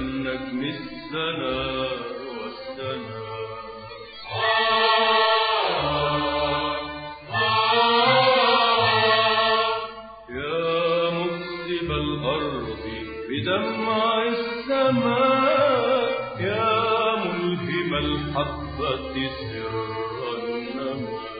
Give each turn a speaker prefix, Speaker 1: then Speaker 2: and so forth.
Speaker 1: كالنجم السنا والثناء يا مكسب الأرض بدمع السماء. يا ملهم الحبة سر النماء.